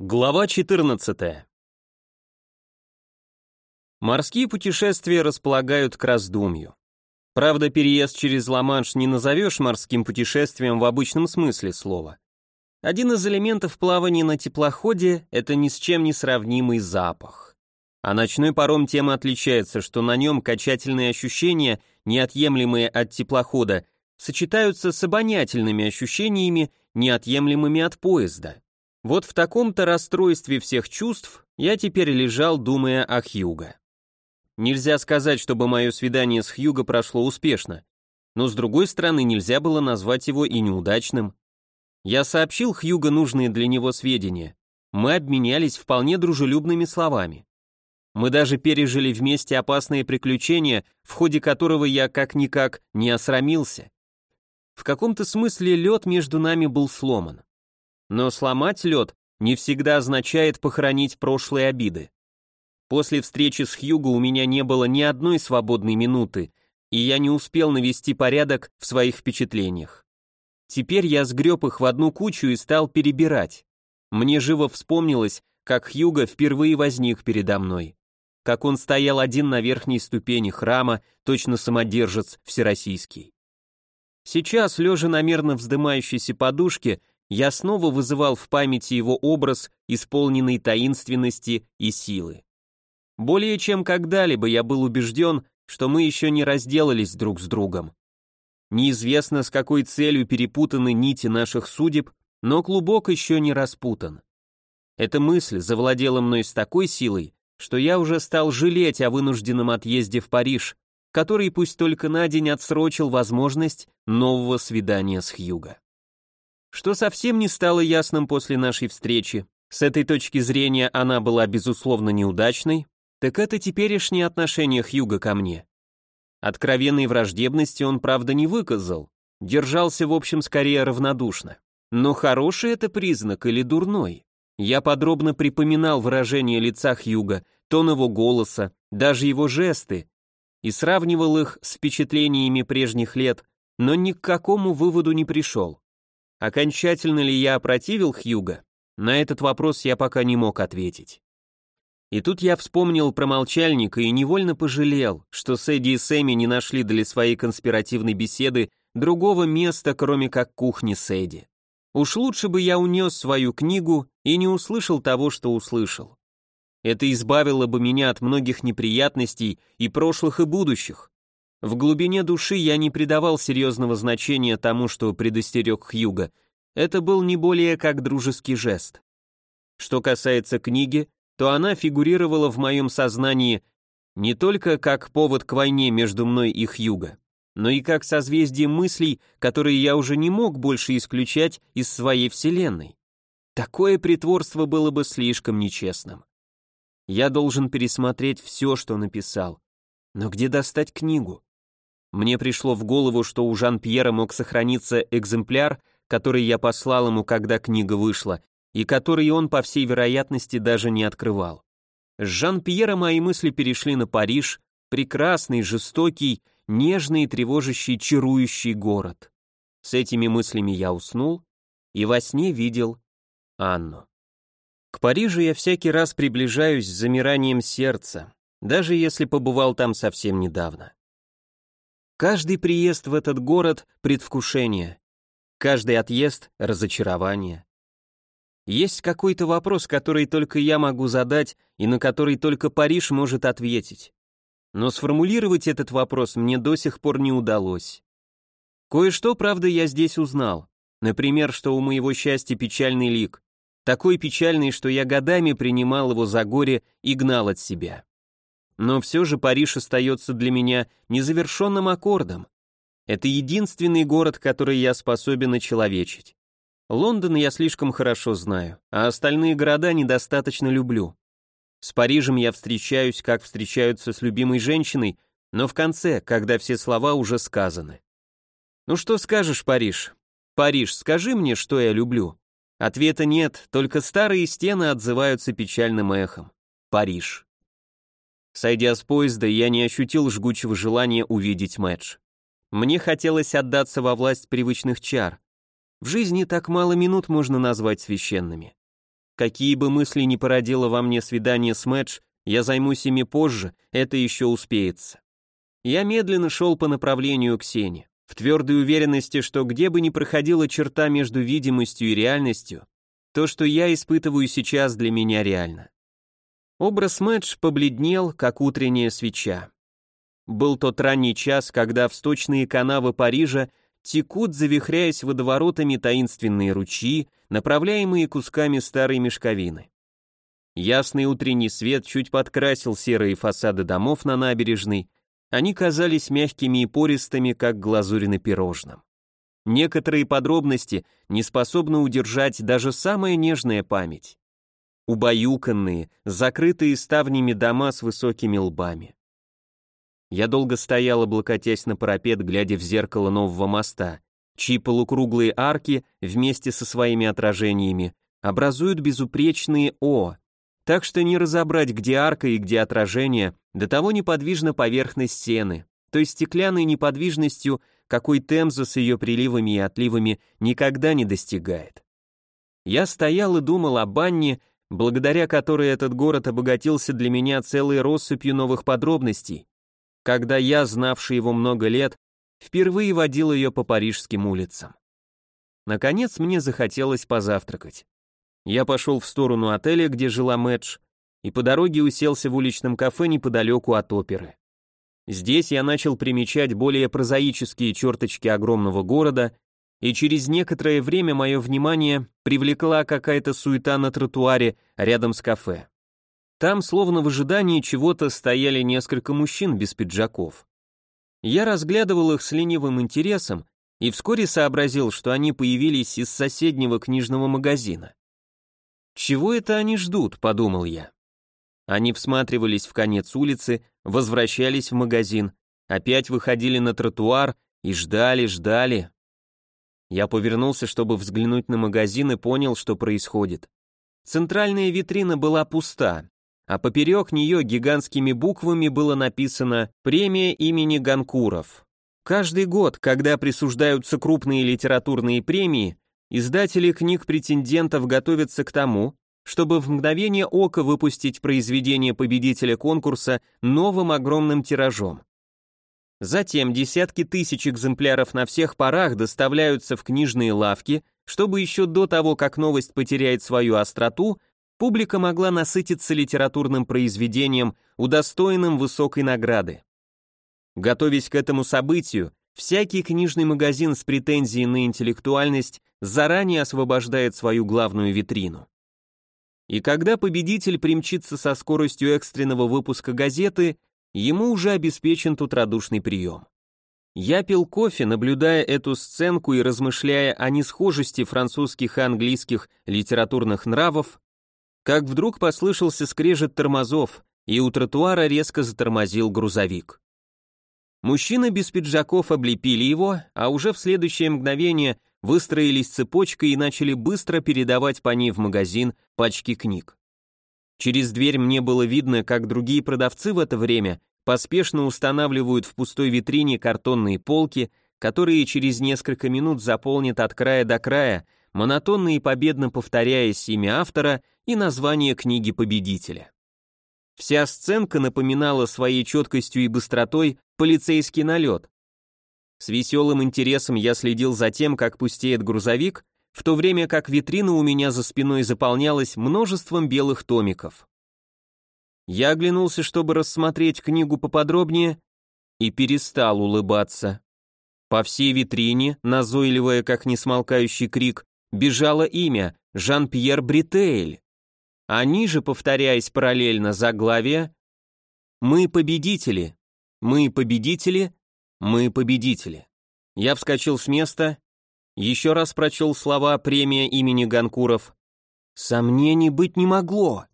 Глава 14. Морские путешествия располагают к раздумью. Правда, переезд через Ла-Манш не назовешь морским путешествием в обычном смысле слова. Один из элементов плавания на теплоходе – это ни с чем не сравнимый запах. А ночной паром тем отличается, что на нем качательные ощущения, неотъемлемые от теплохода, сочетаются с обонятельными ощущениями, неотъемлемыми от поезда. Вот в таком-то расстройстве всех чувств я теперь лежал, думая о Хьюго. Нельзя сказать, чтобы мое свидание с Хьюго прошло успешно, но с другой стороны нельзя было назвать его и неудачным. Я сообщил Хьюго нужные для него сведения. Мы обменялись вполне дружелюбными словами. Мы даже пережили вместе опасные приключения, в ходе которого я как-никак не осрамился. В каком-то смысле лед между нами был сломан. Но сломать лед не всегда означает похоронить прошлые обиды. После встречи с Хьюго у меня не было ни одной свободной минуты, и я не успел навести порядок в своих впечатлениях. Теперь я сгреб их в одну кучу и стал перебирать. Мне живо вспомнилось, как Хьюго впервые возник передо мной. Как он стоял один на верхней ступени храма, точно самодержец всероссийский. Сейчас, лежа на мерно вздымающейся подушке, я снова вызывал в памяти его образ, исполненный таинственности и силы. Более чем когда-либо я был убежден, что мы еще не разделались друг с другом. Неизвестно, с какой целью перепутаны нити наших судеб, но клубок еще не распутан. Эта мысль завладела мной с такой силой, что я уже стал жалеть о вынужденном отъезде в Париж, который пусть только на день отсрочил возможность нового свидания с Хьюго. Что совсем не стало ясным после нашей встречи, с этой точки зрения она была безусловно неудачной, так это теперешнее отношение Хьюга ко мне. Откровенной враждебности он, правда, не выказал, держался, в общем, скорее равнодушно. Но хороший это признак или дурной? Я подробно припоминал выражение лица Хьюга, тон его голоса, даже его жесты, и сравнивал их с впечатлениями прежних лет, но ни к какому выводу не пришел. Окончательно ли я опротивил Хьюга? На этот вопрос я пока не мог ответить. И тут я вспомнил про молчальника и невольно пожалел, что Сэдди и Сэмми не нашли для своей конспиративной беседы другого места, кроме как кухни Сэдди. Уж лучше бы я унес свою книгу и не услышал того, что услышал. Это избавило бы меня от многих неприятностей и прошлых, и будущих. В глубине души я не придавал серьезного значения тому, что предостерег Хьюга. Это был не более как дружеский жест. Что касается книги, то она фигурировала в моем сознании не только как повод к войне между мной и Хьюго, но и как созвездие мыслей, которые я уже не мог больше исключать из своей вселенной. Такое притворство было бы слишком нечестным. Я должен пересмотреть все, что написал. Но где достать книгу? Мне пришло в голову, что у Жан-Пьера мог сохраниться экземпляр, который я послал ему, когда книга вышла, и который он, по всей вероятности, даже не открывал. С Жан-Пьера мои мысли перешли на Париж, прекрасный, жестокий, нежный тревожащий, чарующий город. С этими мыслями я уснул и во сне видел Анну. К Парижу я всякий раз приближаюсь с замиранием сердца, даже если побывал там совсем недавно. Каждый приезд в этот город — предвкушение. Каждый отъезд — разочарование. Есть какой-то вопрос, который только я могу задать и на который только Париж может ответить. Но сформулировать этот вопрос мне до сих пор не удалось. Кое-что, правда, я здесь узнал. Например, что у моего счастья печальный лик. Такой печальный, что я годами принимал его за горе и гнал от себя. Но все же Париж остается для меня незавершенным аккордом. Это единственный город, который я способен очеловечить. Лондон я слишком хорошо знаю, а остальные города недостаточно люблю. С Парижем я встречаюсь, как встречаются с любимой женщиной, но в конце, когда все слова уже сказаны. Ну что скажешь, Париж? Париж, скажи мне, что я люблю. Ответа нет, только старые стены отзываются печальным эхом. Париж. Сойдя с поезда, я не ощутил жгучего желания увидеть Мэдж. Мне хотелось отдаться во власть привычных чар. В жизни так мало минут можно назвать священными. какие бы мысли ни породило во мне свидание с Мэдж, я займусь ими позже, это еще успеется. Я медленно шел по направлению к Сене, в твердой уверенности, что где бы ни проходила черта между видимостью и реальностью, то, что я испытываю сейчас, для меня реально. Образ Мэдж побледнел, как утренняя свеча. Был тот ранний час, когда в сточные канавы Парижа текут, завихряясь водоворотами таинственные ручьи, направляемые кусками старой мешковины. Ясный утренний свет чуть подкрасил серые фасады домов на набережной, они казались мягкими и пористыми, как глазурь на пирожном. Некоторые подробности не способны удержать даже самая нежная память. Убаюканные, закрытые ставнями дома с высокими лбами. Я долго стоял, облокотясь на парапет, глядя в зеркало нового моста, чьи полукруглые арки вместе со своими отражениями образуют безупречные «О», так что не разобрать, где арка и где отражение, до того неподвижна поверхность стены, то есть стеклянной неподвижностью, какой Темза с ее приливами и отливами никогда не достигает. Я стоял и думал о банне, благодаря которой этот город обогатился для меня целой россыпью новых подробностей, когда я, знавший его много лет, впервые водил ее по парижским улицам. Наконец мне захотелось позавтракать. Я пошел в сторону отеля, где жила Мэтч, и по дороге уселся в уличном кафе неподалеку от оперы. Здесь я начал примечать более прозаические черточки огромного города, и через некоторое время мое внимание привлекла какая-то суета на тротуаре рядом с кафе. Там, словно в ожидании чего-то, стояли несколько мужчин без пиджаков. Я разглядывал их с ленивым интересом и вскоре сообразил, что они появились из соседнего книжного магазина. «Чего это они ждут?» — подумал я. Они всматривались в конец улицы, возвращались в магазин, опять выходили на тротуар и ждали, ждали. Я повернулся, чтобы взглянуть на магазин и понял, что происходит. Центральная витрина была пуста, а поперек нее гигантскими буквами было написано «Премия имени Ганкуров». Каждый год, когда присуждаются крупные литературные премии, издатели книг претендентов готовятся к тому, чтобы в мгновение ока выпустить произведение победителя конкурса новым огромным тиражом. Затем десятки тысяч экземпляров на всех парах доставляются в книжные лавки, чтобы еще до того, как новость потеряет свою остроту, публика могла насытиться литературным произведением, удостоенным высокой награды. Готовясь к этому событию, всякий книжный магазин с претензией на интеллектуальность заранее освобождает свою главную витрину. И когда победитель примчится со скоростью экстренного выпуска газеты, ему уже обеспечен тут радушный прием. Я пил кофе, наблюдая эту сценку и размышляя о несхожести французских и английских литературных нравов, как вдруг послышался скрежет тормозов, и у тротуара резко затормозил грузовик. Мужчины без пиджаков облепили его, а уже в следующее мгновение выстроились цепочкой и начали быстро передавать по ней в магазин пачки книг. Через дверь мне было видно, как другие продавцы в это время поспешно устанавливают в пустой витрине картонные полки, которые через несколько минут заполнят от края до края, монотонно и победно повторяясь имя автора и название книги победителя. Вся сценка напоминала своей четкостью и быстротой полицейский налет. С веселым интересом я следил за тем, как пустеет грузовик, в то время как витрина у меня за спиной заполнялась множеством белых томиков. Я оглянулся, чтобы рассмотреть книгу поподробнее, и перестал улыбаться. По всей витрине, назойливая, как несмолкающий крик, бежало имя Жан-Пьер Бритель. А ниже, повторяясь параллельно заглавие, «Мы победители, мы победители, мы победители». Я вскочил с места, еще раз прочел слова премия имени Ганкуров. Сомнений быть не могло.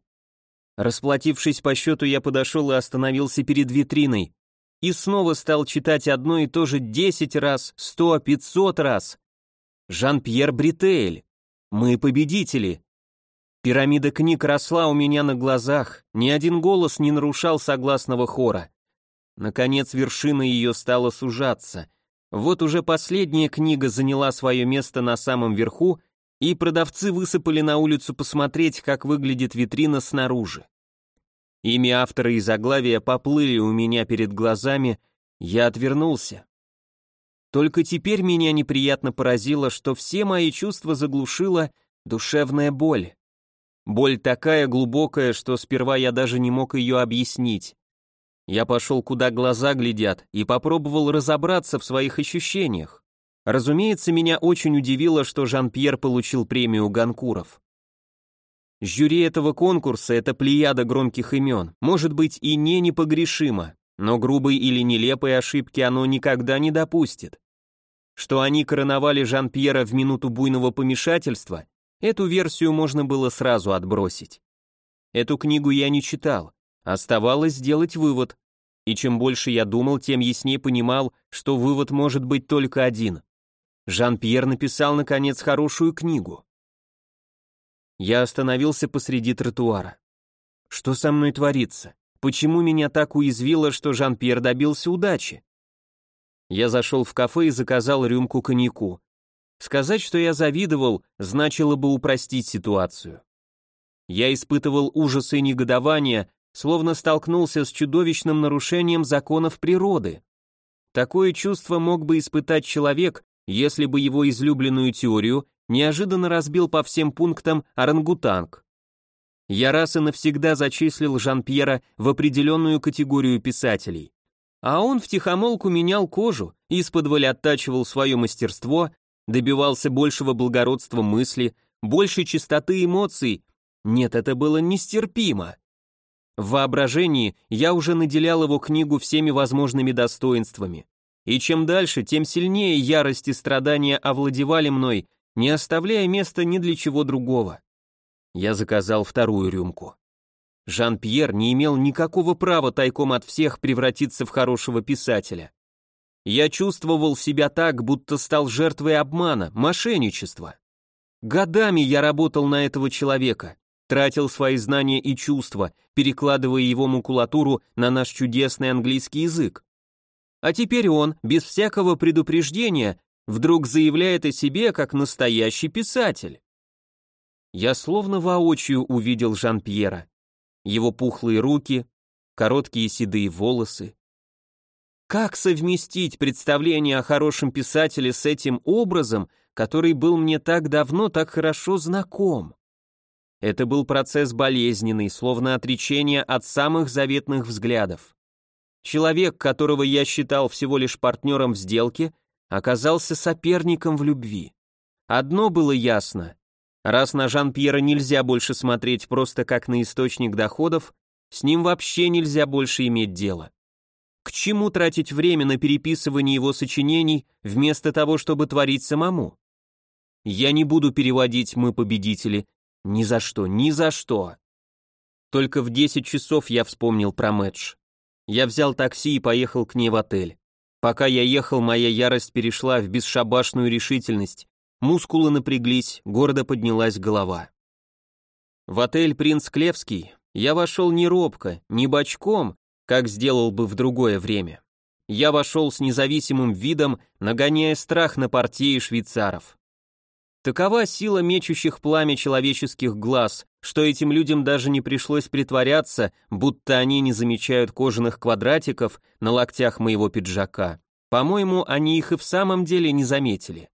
Расплатившись по счету, я подошел и остановился перед витриной. И снова стал читать одно и то же десять раз, сто, пятьсот раз. Жан-Пьер Бритель. Мы победители. Пирамида книг росла у меня на глазах, ни один голос не нарушал согласного хора. Наконец вершина ее стала сужаться. Вот уже последняя книга заняла свое место на самом верху, и продавцы высыпали на улицу посмотреть, как выглядит витрина снаружи. Имя автора и заглавия поплыли у меня перед глазами, я отвернулся. Только теперь меня неприятно поразило, что все мои чувства заглушила душевная боль. Боль такая глубокая, что сперва я даже не мог ее объяснить. Я пошел, куда глаза глядят, и попробовал разобраться в своих ощущениях. Разумеется, меня очень удивило, что Жан-Пьер получил премию Ганкуров. Жюри этого конкурса — это плеяда громких имен, может быть и не непогрешимо, но грубой или нелепой ошибки оно никогда не допустит. Что они короновали Жан-Пьера в минуту буйного помешательства, эту версию можно было сразу отбросить. Эту книгу я не читал, Оставалось сделать вывод. И чем больше я думал, тем яснее понимал, что вывод может быть только один. Жан-Пьер написал, наконец, хорошую книгу. Я остановился посреди тротуара. Что со мной творится? Почему меня так уязвило, что Жан-Пьер добился удачи? Я зашел в кафе и заказал рюмку коньяку. Сказать, что я завидовал, значило бы упростить ситуацию. Я испытывал ужас и негодование, словно столкнулся с чудовищным нарушением законов природы. Такое чувство мог бы испытать человек, если бы его излюбленную теорию неожиданно разбил по всем пунктам орангутанг. Я раз и навсегда зачислил Жан-Пьера в определенную категорию писателей. А он втихомолку менял кожу, из-под оттачивал свое мастерство, добивался большего благородства мысли, большей чистоты эмоций. Нет, это было нестерпимо. В воображении я уже наделял его книгу всеми возможными достоинствами. И чем дальше, тем сильнее ярость и страдания овладевали мной, не оставляя места ни для чего другого. Я заказал вторую рюмку. Жан-Пьер не имел никакого права тайком от всех превратиться в хорошего писателя. Я чувствовал себя так, будто стал жертвой обмана, мошенничества. Годами я работал на этого человека, тратил свои знания и чувства, перекладывая его макулатуру на наш чудесный английский язык. А теперь он, без всякого предупреждения, вдруг заявляет о себе как настоящий писатель. Я словно воочию увидел Жан-Пьера. Его пухлые руки, короткие седые волосы. Как совместить представление о хорошем писателе с этим образом, который был мне так давно так хорошо знаком? Это был процесс болезненный, словно отречение от самых заветных взглядов. Человек, которого я считал всего лишь партнером в сделке, оказался соперником в любви. Одно было ясно. Раз на Жан-Пьера нельзя больше смотреть просто как на источник доходов, с ним вообще нельзя больше иметь дело. К чему тратить время на переписывание его сочинений вместо того, чтобы творить самому? Я не буду переводить «мы победители», ни за что, ни за что. Только в 10 часов я вспомнил про Мэтч. Я взял такси и поехал к ней в отель. Пока я ехал, моя ярость перешла в бесшабашную решительность. Мускулы напряглись, гордо поднялась голова. В отель «Принц Клевский» я вошел не робко, не бочком, как сделал бы в другое время. Я вошел с независимым видом, нагоняя страх на портье и швейцаров. Такова сила мечущих пламя человеческих глаз, что этим людям даже не пришлось притворяться, будто они не замечают кожаных квадратиков на локтях моего пиджака. По-моему, они их и в самом деле не заметили.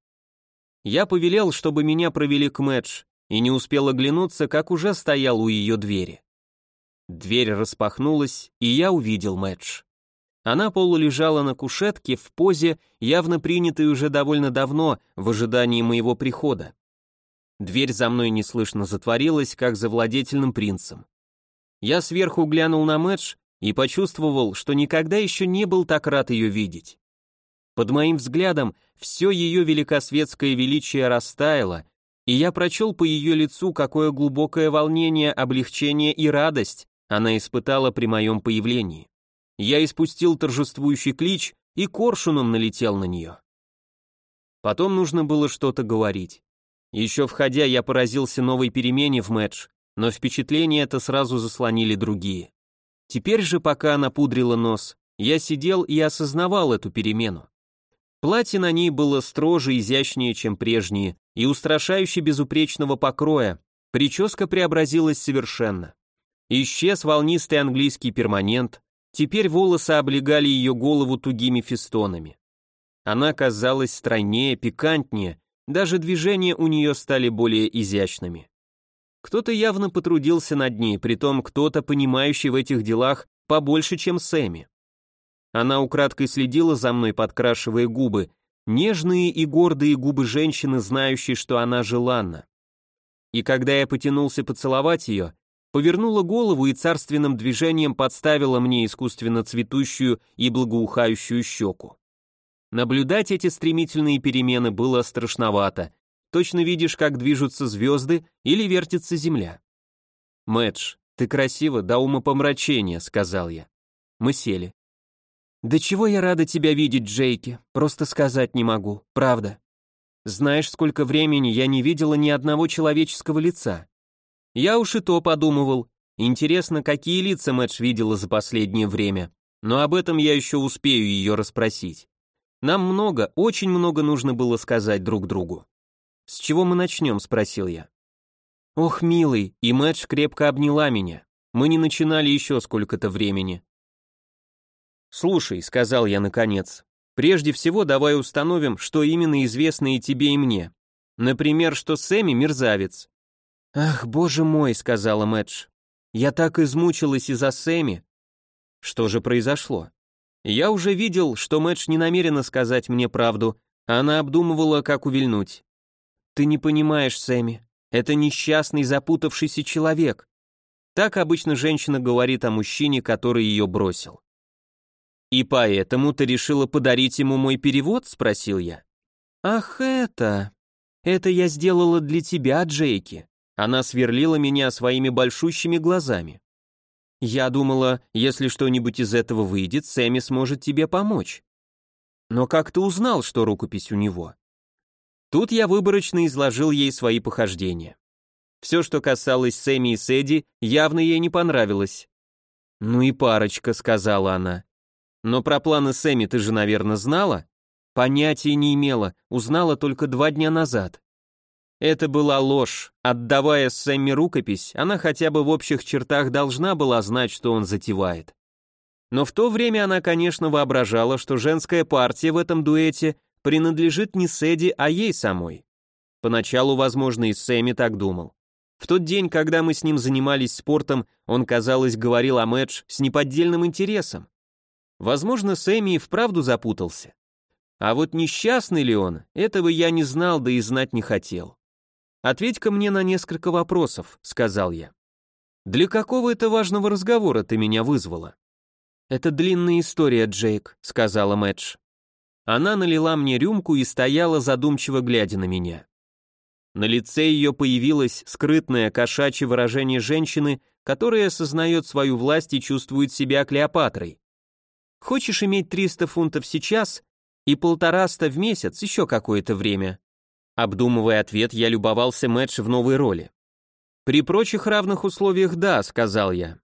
Я повелел, чтобы меня провели к Мэтч, и не успел оглянуться, как уже стоял у ее двери. Дверь распахнулась, и я увидел Мэтч. Она полулежала на кушетке в позе, явно принятой уже довольно давно, в ожидании моего прихода. Дверь за мной неслышно затворилась, как за владетельным принцем. Я сверху глянул на Мэтч и почувствовал, что никогда еще не был так рад ее видеть. Под моим взглядом все ее великосветское величие растаяло, и я прочел по ее лицу, какое глубокое волнение, облегчение и радость она испытала при моем появлении. Я испустил торжествующий клич и коршуном налетел на нее. Потом нужно было что-то говорить. Еще входя, я поразился новой перемене в матч, но впечатление это сразу заслонили другие. Теперь же, пока она пудрила нос, я сидел и осознавал эту перемену. Платье на ней было строже, изящнее, чем прежние, и устрашающе безупречного покроя. Прическа преобразилась совершенно. Исчез волнистый английский перманент, теперь волосы облегали ее голову тугими фестонами. Она казалась стройнее, пикантнее, даже движения у нее стали более изящными. Кто-то явно потрудился над ней, притом кто-то, понимающий в этих делах побольше, чем Сэмми. Она украдкой следила за мной, подкрашивая губы, нежные и гордые губы женщины, знающей, что она желанна. И когда я потянулся поцеловать ее, повернула голову и царственным движением подставила мне искусственно цветущую и благоухающую щеку. Наблюдать эти стремительные перемены было страшновато. Точно видишь, как движутся звезды или вертится земля. «Мэтч, ты красива до умопомрачения», — сказал я. Мы сели. «Да чего я рада тебя видеть, Джейки, просто сказать не могу, правда. Знаешь, сколько времени я не видела ни одного человеческого лица. Я уж и то подумывал. Интересно, какие лица Мэтч видела за последнее время, но об этом я еще успею ее расспросить. Нам много, очень много нужно было сказать друг другу. «С чего мы начнем?» — спросил я. «Ох, милый!» — и Мэтч крепко обняла меня. Мы не начинали еще сколько-то времени. «Слушай», — сказал я наконец, — «прежде всего давай установим, что именно известно и тебе, и мне. Например, что Сэмми мерзавец». «Ах, боже мой», — сказала Мэтч, — «я так измучилась из-за Сэмми». Что же произошло? Я уже видел, что Мэтч не намерена сказать мне правду, она обдумывала, как увильнуть. «Ты не понимаешь, Сэмми, это несчастный запутавшийся человек». Так обычно женщина говорит о мужчине, который ее бросил. «И поэтому ты решила подарить ему мой перевод?» — спросил я. «Ах, это... Это я сделала для тебя, Джейки». Она сверлила меня своими большущими глазами. «Я думала, если что-нибудь из этого выйдет, Сэмми сможет тебе помочь». «Но как ты узнал, что рукопись у него?» Тут я выборочно изложил ей свои похождения. Все, что касалось Сэмми и Сэдди, явно ей не понравилось. «Ну и парочка», — сказала она. Но про планы Сэмми ты же, наверное, знала? Понятия не имела, узнала только два дня назад. Это была ложь. Отдавая Сэмми рукопись, она хотя бы в общих чертах должна была знать, что он затевает. Но в то время она, конечно, воображала, что женская партия в этом дуэте принадлежит не Сэдди, а ей самой. Поначалу, возможно, и Сэмми так думал. В тот день, когда мы с ним занимались спортом, он, казалось, говорил о Мэдж с неподдельным интересом. Возможно, Сэмми и вправду запутался. А вот несчастный ли он, этого я не знал, да и знать не хотел. «Ответь-ка мне на несколько вопросов», — сказал я. «Для какого это важного разговора ты меня вызвала?» «Это длинная история, Джейк», — сказала Мэтч. Она налила мне рюмку и стояла задумчиво глядя на меня. На лице ее появилось скрытное кошачье выражение женщины, которая осознает свою власть и чувствует себя Клеопатрой. Хочешь иметь 300 фунтов сейчас и полтораста в месяц еще какое-то время?» Обдумывая ответ, я любовался Мэтч в новой роли. «При прочих равных условиях да», — сказал я.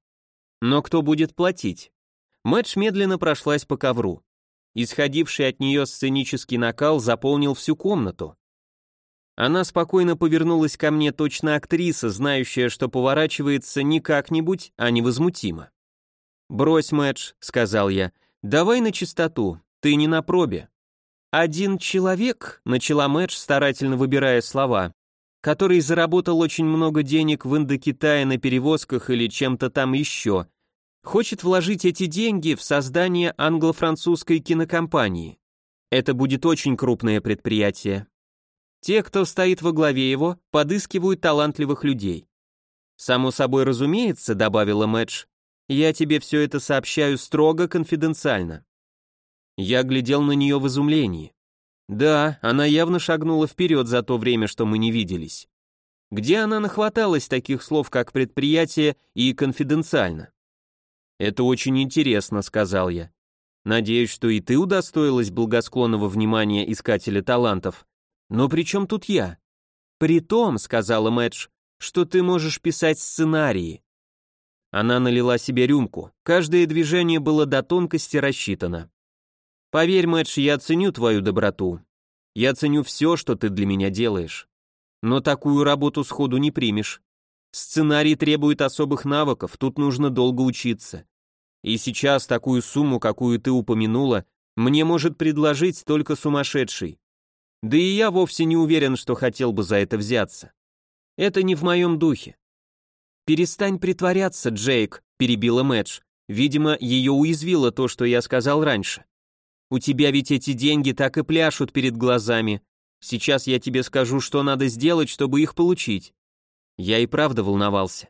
«Но кто будет платить?» Мэтч медленно прошлась по ковру. Исходивший от нее сценический накал заполнил всю комнату. Она спокойно повернулась ко мне точно актриса, знающая, что поворачивается не как-нибудь, а невозмутимо. «Брось, Мэтч», — сказал я, Давай на чистоту, ты не на пробе. Один человек, начала Мэтч, старательно выбирая слова, который заработал очень много денег в Индокитае на перевозках или чем-то там еще, хочет вложить эти деньги в создание англо-французской кинокомпании. Это будет очень крупное предприятие. Те, кто стоит во главе его, подыскивают талантливых людей. Само собой разумеется, добавила Мэтч, я тебе все это сообщаю строго конфиденциально». Я глядел на нее в изумлении. Да, она явно шагнула вперед за то время, что мы не виделись. Где она нахваталась таких слов, как предприятие и конфиденциально? Это очень интересно, сказал я. Надеюсь, что и ты удостоилась благосклонного внимания искателя талантов. Но при чем тут я? При том, сказала Мэтч, что ты можешь писать сценарии. Она налила себе рюмку, каждое движение было до тонкости рассчитано. Поверь, Мэтч, я ценю твою доброту. Я ценю все, что ты для меня делаешь. Но такую работу сходу не примешь. Сценарий требует особых навыков, тут нужно долго учиться. И сейчас такую сумму, какую ты упомянула, мне может предложить только сумасшедший. Да и я вовсе не уверен, что хотел бы за это взяться. Это не в моем духе. «Перестань притворяться, Джейк», — перебила Мэдж. Видимо, ее уязвило то, что я сказал раньше. «У тебя ведь эти деньги так и пляшут перед глазами. Сейчас я тебе скажу, что надо сделать, чтобы их получить». Я и правда волновался.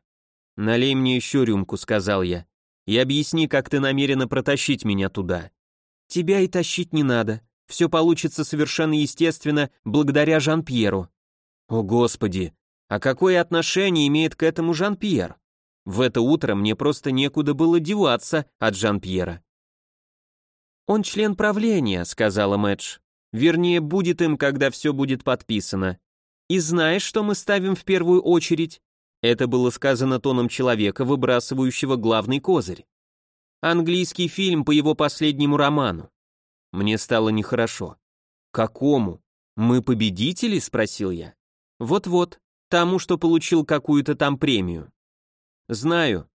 «Налей мне еще рюмку», — сказал я, — «и объясни, как ты намерена протащить меня туда». «Тебя и тащить не надо. Все получится совершенно естественно, благодаря Жан-Пьеру». «О, Господи! А какое отношение имеет к этому Жан-Пьер?» В это утро мне просто некуда было деваться от Жан-Пьера. «Он член правления», — сказала Мэтч. «Вернее, будет им, когда все будет подписано. И знаешь, что мы ставим в первую очередь?» Это было сказано тоном человека, выбрасывающего главный козырь. Английский фильм по его последнему роману. Мне стало нехорошо. Какому? Мы победители? спросил я. Вот-вот, тому, что получил какую-то там премию. Знаю.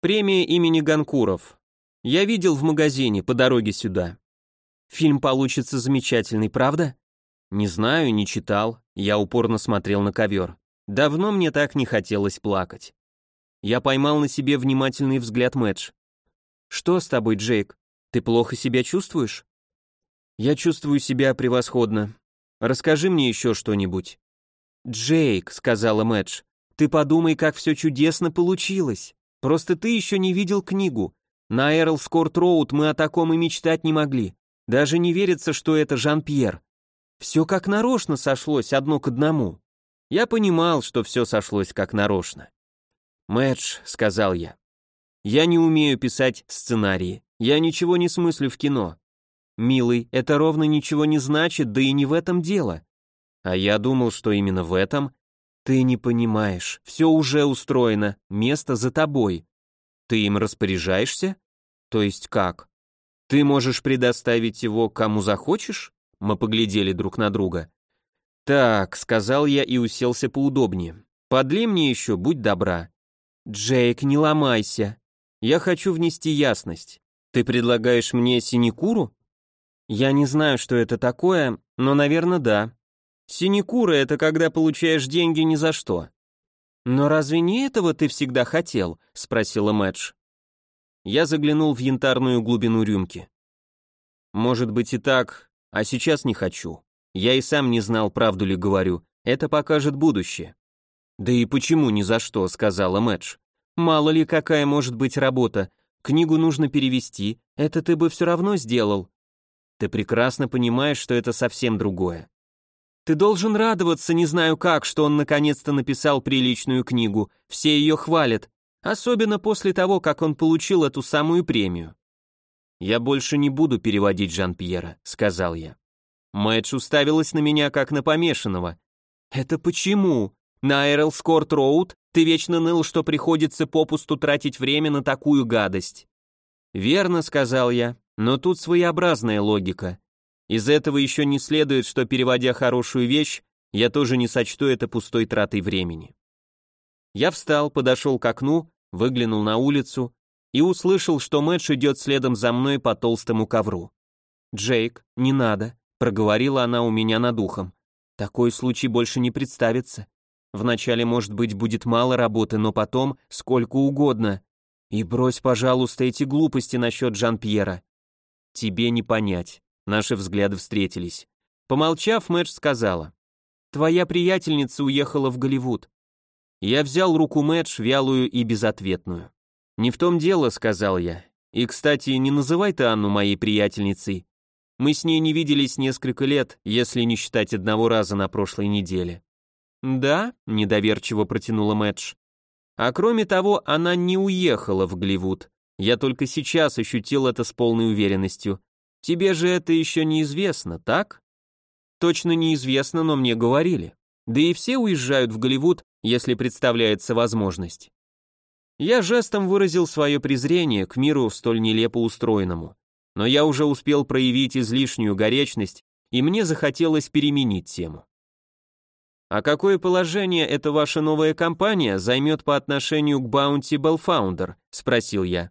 Премия имени Ганкуров. Я видел в магазине по дороге сюда. Фильм получится замечательный, правда? Не знаю, не читал. Я упорно смотрел на ковер. Давно мне так не хотелось плакать. Я поймал на себе внимательный взгляд Мэтч. «Что с тобой, Джейк? Ты плохо себя чувствуешь?» «Я чувствую себя превосходно. Расскажи мне еще что-нибудь». «Джейк», — сказала Мэтч, — «ты подумай, как все чудесно получилось. Просто ты еще не видел книгу. На Эрлскорт Роуд мы о таком и мечтать не могли. Даже не верится, что это Жан-Пьер. Все как нарочно сошлось одно к одному. Я понимал, что все сошлось как нарочно. «Мэтч», — сказал я, я не умею писать сценарии. Я ничего не смыслю в кино. Милый, это ровно ничего не значит, да и не в этом дело. А я думал, что именно в этом. Ты не понимаешь. Все уже устроено. Место за тобой. Ты им распоряжаешься? То есть как? Ты можешь предоставить его кому захочешь? Мы поглядели друг на друга. Так, сказал я и уселся поудобнее. Подли мне еще, будь добра. Джейк, не ломайся. Я хочу внести ясность. Ты предлагаешь мне синекуру? Я не знаю, что это такое, но, наверное, да. Синекура — это когда получаешь деньги ни за что. Но разве не этого ты всегда хотел? Спросила Мэтч. Я заглянул в янтарную глубину рюмки. Может быть и так, а сейчас не хочу. Я и сам не знал, правду ли говорю. Это покажет будущее. Да и почему ни за что, сказала Мэтч. Мало ли какая может быть работа. Книгу нужно перевести, это ты бы все равно сделал. Ты прекрасно понимаешь, что это совсем другое. Ты должен радоваться, не знаю как, что он наконец-то написал приличную книгу. Все ее хвалят, особенно после того, как он получил эту самую премию. Я больше не буду переводить Жан-Пьера, сказал я. Мэтч уставилась на меня как на помешанного. Это почему? На Эрлскорт Роуд ты вечно ныл, что приходится попусту тратить время на такую гадость. Верно, сказал я, но тут своеобразная логика. Из этого еще не следует, что переводя хорошую вещь, я тоже не сочту это пустой тратой времени. Я встал, подошел к окну, выглянул на улицу и услышал, что Мэтч идет следом за мной по толстому ковру. «Джейк, не надо», — проговорила она у меня над ухом. «Такой случай больше не представится. Вначале, может быть, будет мало работы, но потом сколько угодно. И брось, пожалуйста, эти глупости насчет Жан-Пьера. Тебе не понять. Наши взгляды встретились. Помолчав, Мэтч сказала. Твоя приятельница уехала в Голливуд. Я взял руку Мэтч, вялую и безответную. «Не в том дело», — сказал я. «И, кстати, не называй ты Анну моей приятельницей. Мы с ней не виделись несколько лет, если не считать одного раза на прошлой неделе. «Да», — недоверчиво протянула Мэтч. «А кроме того, она не уехала в Голливуд. Я только сейчас ощутил это с полной уверенностью. Тебе же это еще неизвестно, так?» «Точно неизвестно, но мне говорили. Да и все уезжают в Голливуд, если представляется возможность». Я жестом выразил свое презрение к миру столь нелепо устроенному. Но я уже успел проявить излишнюю горечность, и мне захотелось переменить тему. «А какое положение эта ваша новая компания займет по отношению к Bounty Bellfounder?» — спросил я.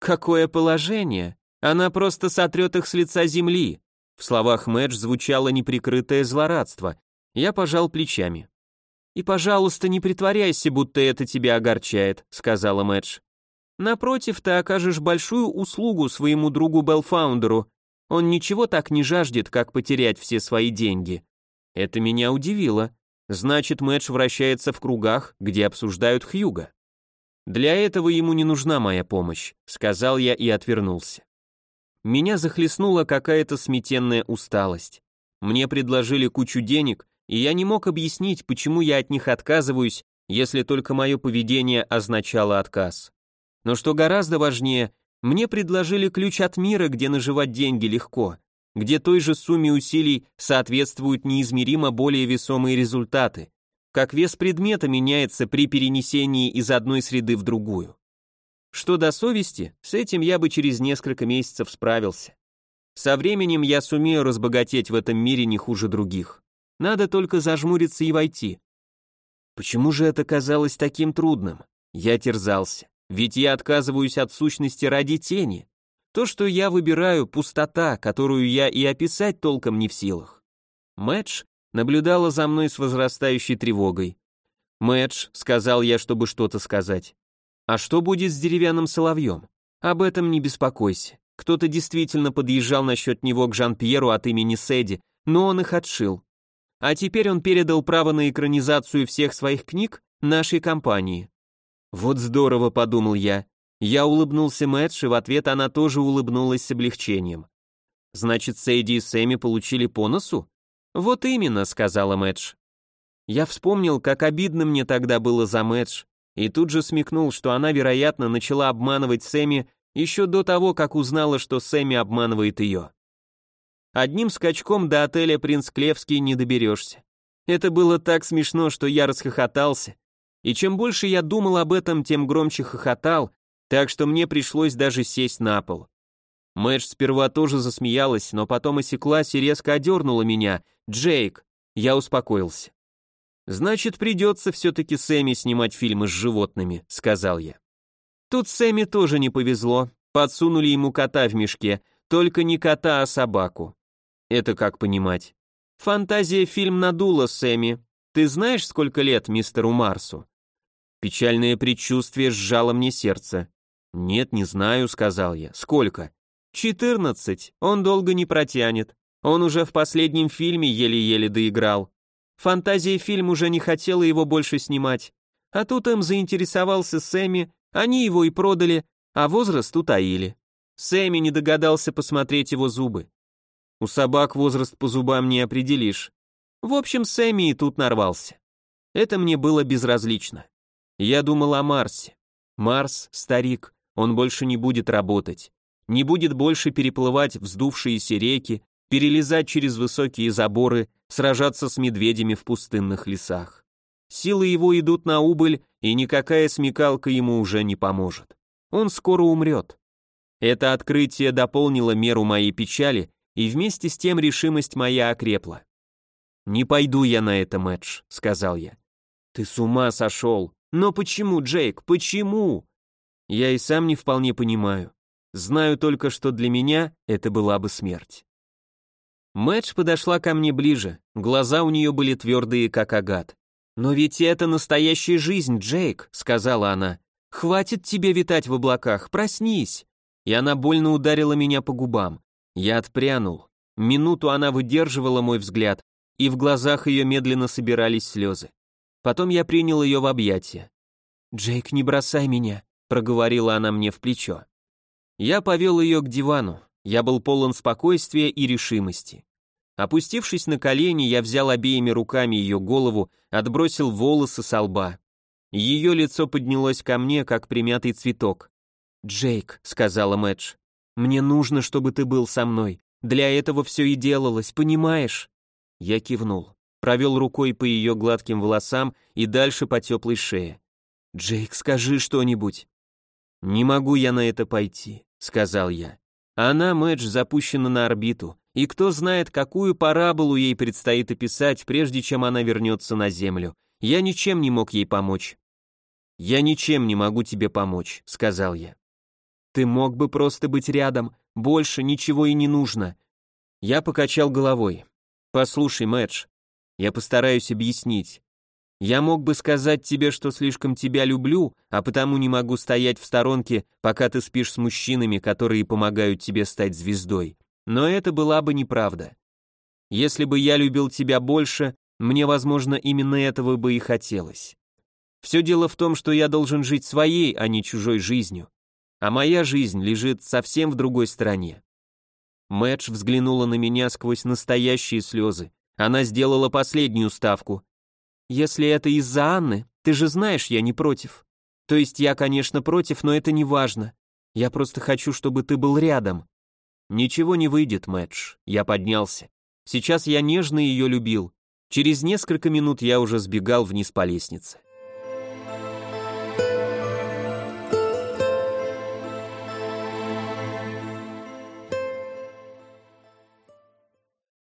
«Какое положение? Она просто сотрет их с лица земли». В словах Мэдж звучало неприкрытое злорадство. Я пожал плечами. «И, пожалуйста, не притворяйся, будто это тебя огорчает», — сказала Мэдж. «Напротив, ты окажешь большую услугу своему другу Белфаундеру. Он ничего так не жаждет, как потерять все свои деньги». Это меня удивило. Значит, Мэдж вращается в кругах, где обсуждают Хьюга. «Для этого ему не нужна моя помощь», — сказал я и отвернулся. Меня захлестнула какая-то сметенная усталость. Мне предложили кучу денег, и я не мог объяснить, почему я от них отказываюсь, если только мое поведение означало отказ. Но что гораздо важнее, мне предложили ключ от мира, где наживать деньги легко, где той же сумме усилий соответствуют неизмеримо более весомые результаты, как вес предмета меняется при перенесении из одной среды в другую. Что до совести, с этим я бы через несколько месяцев справился. Со временем я сумею разбогатеть в этом мире не хуже других. Надо только зажмуриться и войти. Почему же это казалось таким трудным? Я терзался. Ведь я отказываюсь от сущности ради тени. То, что я выбираю, пустота, которую я и описать толком не в силах. Мэтч наблюдала за мной с возрастающей тревогой. «Мэтч», — сказал я, чтобы что-то сказать. «А что будет с деревянным соловьем? Об этом не беспокойся. Кто-то действительно подъезжал насчет него к Жан-Пьеру от имени Седи, но он их отшил. А теперь он передал право на экранизацию всех своих книг нашей компании. Вот здорово, подумал я. Я улыбнулся Мэтч, и в ответ она тоже улыбнулась с облегчением. Значит, Сейди и Сэмми получили по носу? Вот именно, сказала Мэтч. Я вспомнил, как обидно мне тогда было за Мэтч, и тут же смекнул, что она, вероятно, начала обманывать Сэмми еще до того, как узнала, что Сэмми обманывает ее. Одним скачком до отеля «Принц Клевский» не доберешься. Это было так смешно, что я расхохотался. И чем больше я думал об этом, тем громче хохотал, так что мне пришлось даже сесть на пол. Мэдж сперва тоже засмеялась, но потом осеклась и резко одернула меня. «Джейк!» Я успокоился. «Значит, придется все-таки Сэмми снимать фильмы с животными», — сказал я. Тут Сэмми тоже не повезло. Подсунули ему кота в мешке, только не кота, а собаку. Это как понимать? Фантазия фильм надула, Сэмми. Ты знаешь, сколько лет мистеру Марсу? Печальное предчувствие сжало мне сердце. Нет, не знаю, сказал я. Сколько? Четырнадцать. Он долго не протянет. Он уже в последнем фильме еле-еле доиграл. Фантазия фильм уже не хотела его больше снимать. А тут им заинтересовался Сэмми, они его и продали, а возраст утаили. Сэмми не догадался посмотреть его зубы. У собак возраст по зубам не определишь. В общем, Сэмми и тут нарвался. Это мне было безразлично. Я думал о Марсе. Марс — старик, он больше не будет работать. Не будет больше переплывать вздувшиеся реки, перелезать через высокие заборы, сражаться с медведями в пустынных лесах. Силы его идут на убыль, и никакая смекалка ему уже не поможет. Он скоро умрет. Это открытие дополнило меру моей печали и вместе с тем решимость моя окрепла. «Не пойду я на это, Мэтч», — сказал я. «Ты с ума сошел! Но почему, Джейк, почему?» Я и сам не вполне понимаю. Знаю только, что для меня это была бы смерть. Мэтч подошла ко мне ближе, глаза у нее были твердые, как агат. «Но ведь это настоящая жизнь, Джейк», — сказала она. «Хватит тебе витать в облаках, проснись». И она больно ударила меня по губам. Я отпрянул. Минуту она выдерживала мой взгляд, и в глазах ее медленно собирались слезы. Потом я принял ее в объятия. «Джейк, не бросай меня», — проговорила она мне в плечо. Я повел ее к дивану. Я был полон спокойствия и решимости. Опустившись на колени, я взял обеими руками ее голову, отбросил волосы со лба. Ее лицо поднялось ко мне, как примятый цветок. «Джейк», — сказала Мэтч, мне нужно, чтобы ты был со мной. Для этого все и делалось, понимаешь?» Я кивнул, провел рукой по ее гладким волосам и дальше по теплой шее. «Джейк, скажи что-нибудь». «Не могу я на это пойти», — сказал я. Она, Мэдж, запущена на орбиту, и кто знает, какую параболу ей предстоит описать, прежде чем она вернется на Землю. Я ничем не мог ей помочь. «Я ничем не могу тебе помочь», — сказал я. «Ты мог бы просто быть рядом, больше ничего и не нужно». Я покачал головой. «Послушай, Мэдж, я постараюсь объяснить. Я мог бы сказать тебе, что слишком тебя люблю, а потому не могу стоять в сторонке, пока ты спишь с мужчинами, которые помогают тебе стать звездой. Но это была бы неправда. Если бы я любил тебя больше, мне, возможно, именно этого бы и хотелось. Все дело в том, что я должен жить своей, а не чужой жизнью. А моя жизнь лежит совсем в другой стороне. Мэтч взглянула на меня сквозь настоящие слезы. Она сделала последнюю ставку. Если это из-за Анны, ты же знаешь, я не против. То есть я, конечно, против, но это не важно. Я просто хочу, чтобы ты был рядом. Ничего не выйдет, Мэтч. Я поднялся. Сейчас я нежно ее любил. Через несколько минут я уже сбегал вниз по лестнице.